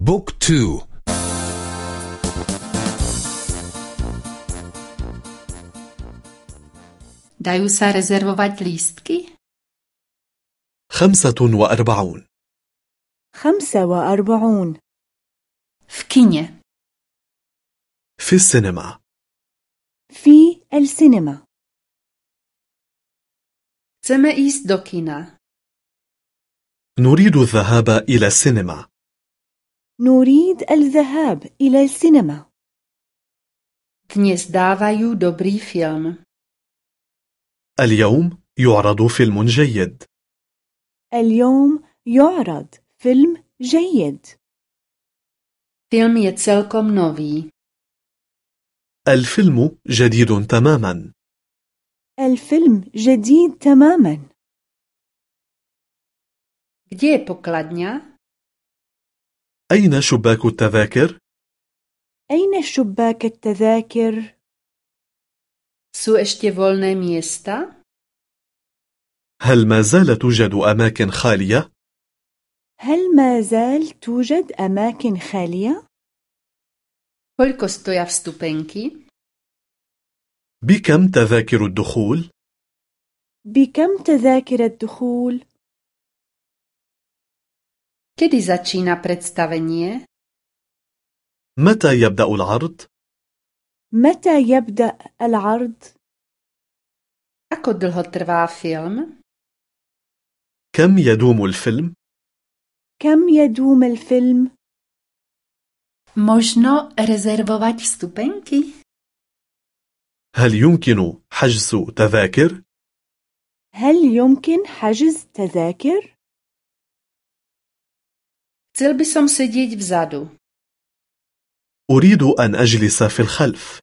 بوك تو Dajú sa rezervovať lístky? خمسة وأربعون خمسة وأربعون V kine. في السينما في السينما Chceme ísť do kina. نريد الذهاب إلى السينما نريد الذهاب إلى السينما Dnes dávajú dobrý film. اليوم يعرض فيلم جيد اليوم يعرض فيلم جيد Film je celkom nový. الفيلم جديد تماما الفيلم جديد تماما Kde je pokladňa? أين شباك التذاكر؟ أين شباك التذاكر؟ Sú ešte voľné miesta? هل ما زال توجد أماكن خالية؟ هل ما زال توجد أماكن خالية؟ Koľko stoja vstupenky? بكم تذاكر الدخول؟ بكم تذاكر الدخول؟ Kedy začína predstavenie? متى يبدأ العرض؟ متى يبدأ العرض؟ Ako dlho trvá film? كم يدوم الفيلم؟ كم يدوم الفيلم؟ Možno rezervovať vstupenky? هل يمكن حجز تذاكر؟ هل يمكن حجز تذاكر؟ Chcel by som sedieť vzadu. أريد أن أجلس في الخلف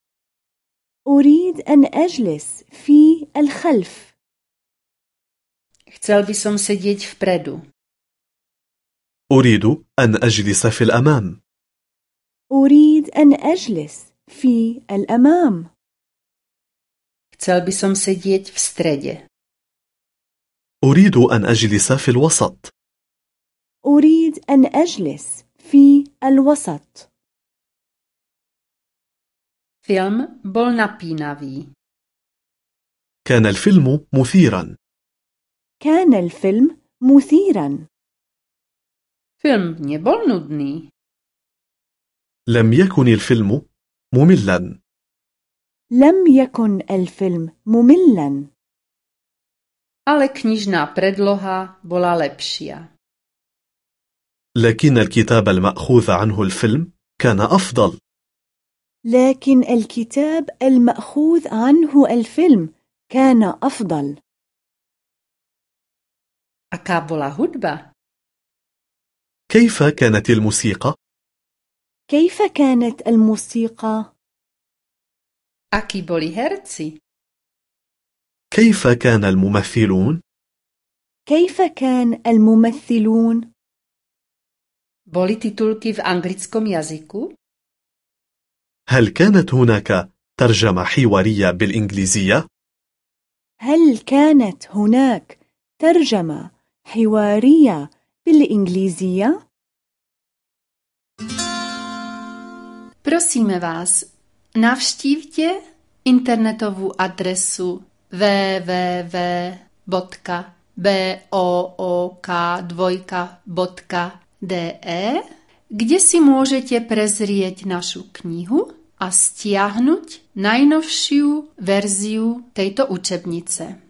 أريد أن أجلس في الخلف Chcel by som sedieť vpredu. أريد أن أجلس في الأمام أريد أن أجلس في الأمام Chcel by som sedieť v strede. أريد أن أجلس في الوسط أريد أن أجلس في الوسط Film bol napínavý. كان الفيلم مثيرا كان الفيلم مثيرا nebol nudný. لم يكن الفيلم مملا لم يكن الفيلم مملا Ale knižná predloha bola lepšia. لكن الكتاب المأخوذ عنه الفيلم كان أفضل لكن الكتاب المأخوذ عنه الفيلم كان أفضل? كيف كانت الموسيقى؟ كيف كانت الموسيقى؟ Akí boli herci? كيف كان الممثلون؟ كيف كان الممثلون؟ Boli titulky v anglickom jazyku? هل كانت هناك ترجمة حوارية بالإنجليزية؟ هل كانت هناك ترجمة حوارية بالإنجليزية؟ Prosíme vás, navštívte internetovú adresu www.book2.de, kde si môžete prezrieť našu knihu a stiahnuť najnovšiu verziu tejto učebnice.